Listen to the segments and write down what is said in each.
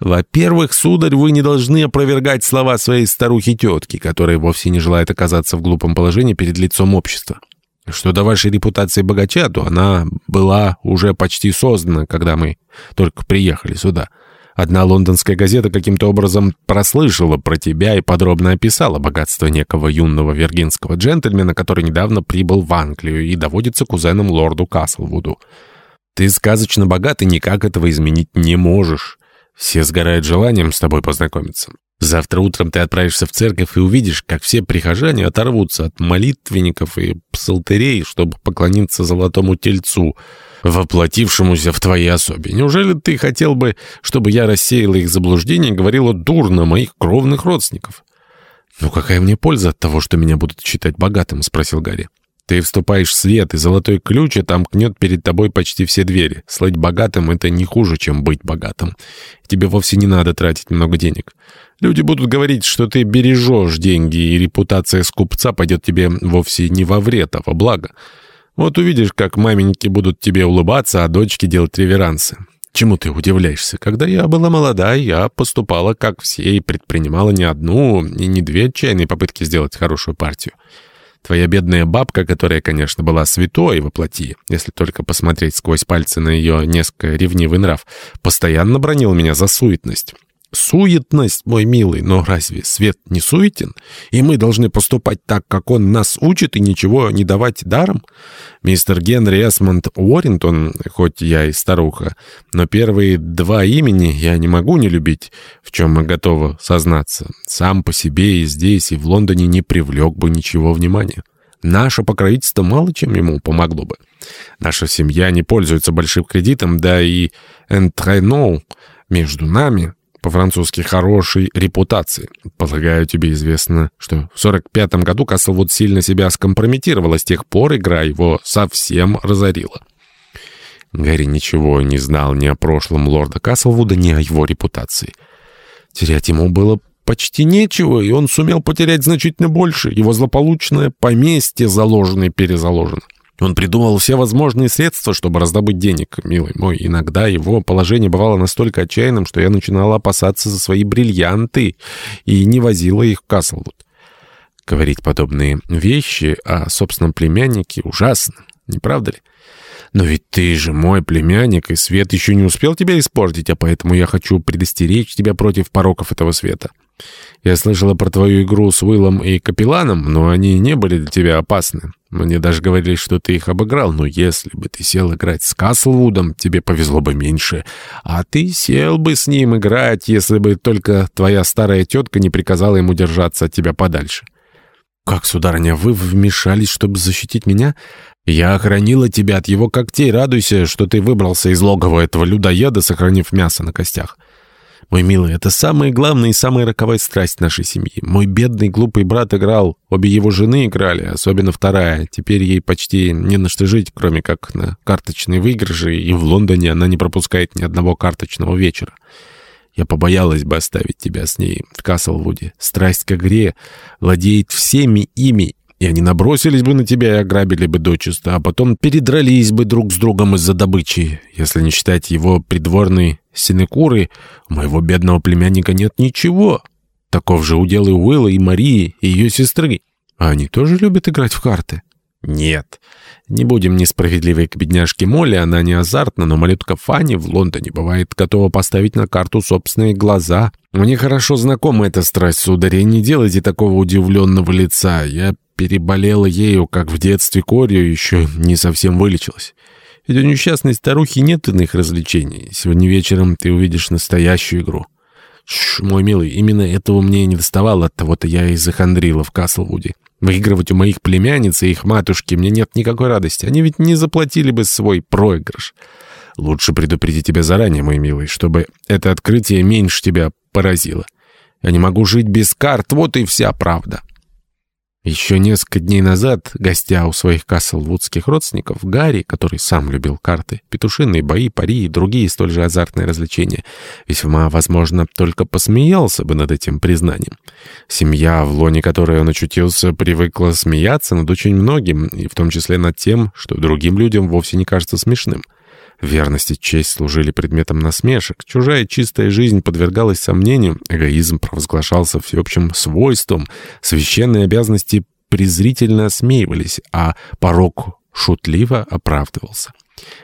Во-первых, сударь, вы не должны опровергать слова своей старухи-тетки, которая вовсе не желает оказаться в глупом положении перед лицом общества. Что до вашей репутации богача, то она была уже почти создана, когда мы только приехали сюда. Одна лондонская газета каким-то образом прослышала про тебя и подробно описала богатство некого юного виргинского джентльмена, который недавно прибыл в Англию и доводится кузеном лорду Каслвуду. Ты сказочно богат и никак этого изменить не можешь. Все сгорают желанием с тобой познакомиться. Завтра утром ты отправишься в церковь и увидишь, как все прихожане оторвутся от молитвенников и псалтерей, чтобы поклониться золотому тельцу, воплотившемуся в твоей особе. Неужели ты хотел бы, чтобы я рассеяла их заблуждение и говорила дурно моих кровных родственников? «Ну какая мне польза от того, что меня будут считать богатым?» — спросил Гарри. Ты вступаешь в свет, и золотой ключ отомкнет перед тобой почти все двери. Слыть богатым — это не хуже, чем быть богатым. Тебе вовсе не надо тратить много денег. Люди будут говорить, что ты бережешь деньги, и репутация скупца пойдет тебе вовсе не во вред, а во благо. Вот увидишь, как маменьки будут тебе улыбаться, а дочки делать реверансы. Чему ты удивляешься? Когда я была молода, я поступала как все и предпринимала не одну и не две отчаянные попытки сделать хорошую партию. Твоя бедная бабка, которая, конечно, была святой во плоти, если только посмотреть сквозь пальцы на ее несколько ревнивый нрав, постоянно бронила меня за суетность. Суетность, мой милый, но разве свет не суетен? И мы должны поступать так, как он нас учит, и ничего не давать даром? Мистер Генри Эсмонд Уоррингтон, хоть я и старуха, но первые два имени я не могу не любить, в чем мы готовы сознаться. Сам по себе и здесь, и в Лондоне не привлек бы ничего внимания. Наше покровительство мало чем ему помогло бы. Наша семья не пользуется большим кредитом, да и «энтрено» между нами по-французски хорошей репутации. Полагаю, тебе известно, что в 45-м году Каслвуд сильно себя скомпрометировал, а с тех пор игра его совсем разорила. Гарри ничего не знал ни о прошлом лорда Каслвуда, ни о его репутации. Терять ему было почти нечего, и он сумел потерять значительно больше. Его злополучное поместье заложено и перезаложено. Он придумал все возможные средства, чтобы раздобыть денег, милый мой. Иногда его положение бывало настолько отчаянным, что я начинала опасаться за свои бриллианты и не возила их в Каслвуд. Говорить подобные вещи о собственном племяннике ужасно, не правда ли? Но ведь ты же мой племянник, и свет еще не успел тебя испортить, а поэтому я хочу предостеречь тебя против пороков этого света. Я слышала про твою игру с Уиллом и Капелланом, но они не были для тебя опасны. Мне даже говорили, что ты их обыграл, но если бы ты сел играть с Каслвудом, тебе повезло бы меньше. А ты сел бы с ним играть, если бы только твоя старая тетка не приказала ему держаться от тебя подальше. Как, сударыня, вы вмешались, чтобы защитить меня? Я охранила тебя от его когтей, радуйся, что ты выбрался из логова этого людоеда, сохранив мясо на костях. Мой милый, это самая главная и самая роковая страсть нашей семьи. Мой бедный глупый брат играл, обе его жены играли, особенно вторая. Теперь ей почти не на что жить, кроме как на карточные выигрыши, и в Лондоне она не пропускает ни одного карточного вечера. Я побоялась бы оставить тебя с ней в Каслвуде. Страсть к игре владеет всеми ими, и они набросились бы на тебя и ограбили бы дочисто, а потом передрались бы друг с другом из-за добычи. Если не считать его придворной синекуры, у моего бедного племянника нет ничего. Таков же удел и Уилла, и Марии, и ее сестры. А они тоже любят играть в карты? Нет. Не будем несправедливой к бедняжке Молли, она не азартна, но малютка Фанни в Лондоне бывает готова поставить на карту собственные глаза. Мне хорошо знакома эта страсть, сударь, не делайте такого удивленного лица. Я переболела ею, как в детстве корью, еще не совсем вылечилась. Ведь у несчастной старухи нет иных развлечений. Сегодня вечером ты увидишь настоящую игру. Шш, мой милый, именно этого мне и не доставало, от того-то я и захандрила в Каслвуде. Выигрывать у моих племянниц и их матушки мне нет никакой радости. Они ведь не заплатили бы свой проигрыш. Лучше предупредить тебя заранее, мой милый, чтобы это открытие меньше тебя поразило. Я не могу жить без карт, вот и вся правда». Еще несколько дней назад, гостя у своих каслвудских родственников, Гарри, который сам любил карты, петушиные бои, пари и другие столь же азартные развлечения, весьма, возможно, только посмеялся бы над этим признанием. Семья, в лоне которой он очутился, привыкла смеяться над очень многим, и в том числе над тем, что другим людям вовсе не кажется смешным. Верность и честь служили предметом насмешек. Чужая чистая жизнь подвергалась сомнению. Эгоизм провозглашался всеобщим свойством. Священные обязанности презрительно осмеивались, а порог шутливо оправдывался.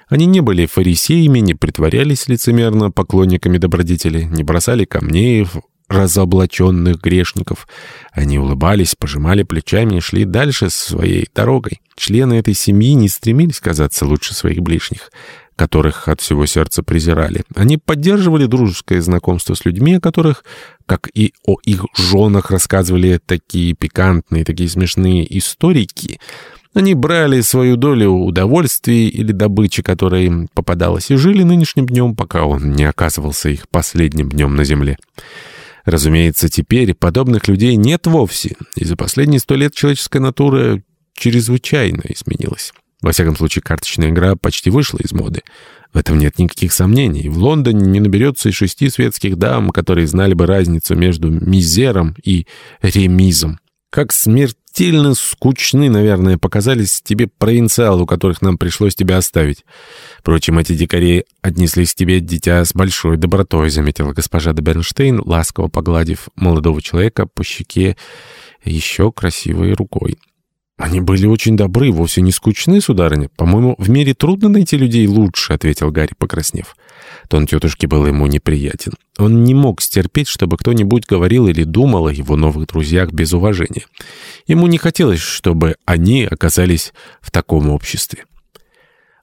Они не были фарисеями, не притворялись лицемерно поклонниками добродетели, не бросали камней в разоблаченных грешников. Они улыбались, пожимали плечами и шли дальше своей дорогой. Члены этой семьи не стремились казаться лучше своих ближних, которых от всего сердца презирали. Они поддерживали дружеское знакомство с людьми, о которых, как и о их женах, рассказывали такие пикантные, такие смешные историки — они брали свою долю удовольствий или добычи, которая им попадалась, и жили нынешним днем, пока он не оказывался их последним днем на земле. Разумеется, теперь подобных людей нет вовсе, и за последние сто лет человеческая натура чрезвычайно изменилась. Во всяком случае, карточная игра почти вышла из моды. В этом нет никаких сомнений. В Лондоне не наберется и шести светских дам, которые знали бы разницу между мизером и ремизом. Как смертельно скучны, наверное, показались тебе провинциалы, у которых нам пришлось тебя оставить. Впрочем, эти дикари отнеслись к тебе, дитя, с большой добротой, заметила госпожа де Бернштейн, ласково погладив молодого человека по щеке еще красивой рукой. «Они были очень добры, вовсе не скучны, сударыня. По-моему, в мире трудно найти людей лучше», — ответил Гарри, покраснев. Тон тетушки был ему неприятен. Он не мог стерпеть, чтобы кто-нибудь говорил или думал о его новых друзьях без уважения. Ему не хотелось, чтобы они оказались в таком обществе.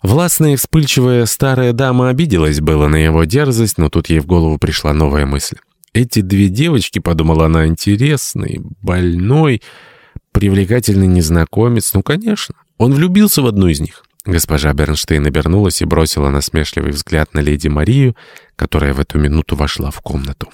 Властная и вспыльчивая старая дама обиделась было на его дерзость, но тут ей в голову пришла новая мысль. «Эти две девочки», — подумала она, — «интересный, больной...» Привлекательный незнакомец, ну, конечно. Он влюбился в одну из них. Госпожа Бернштейн обернулась и бросила насмешливый взгляд на леди Марию, которая в эту минуту вошла в комнату.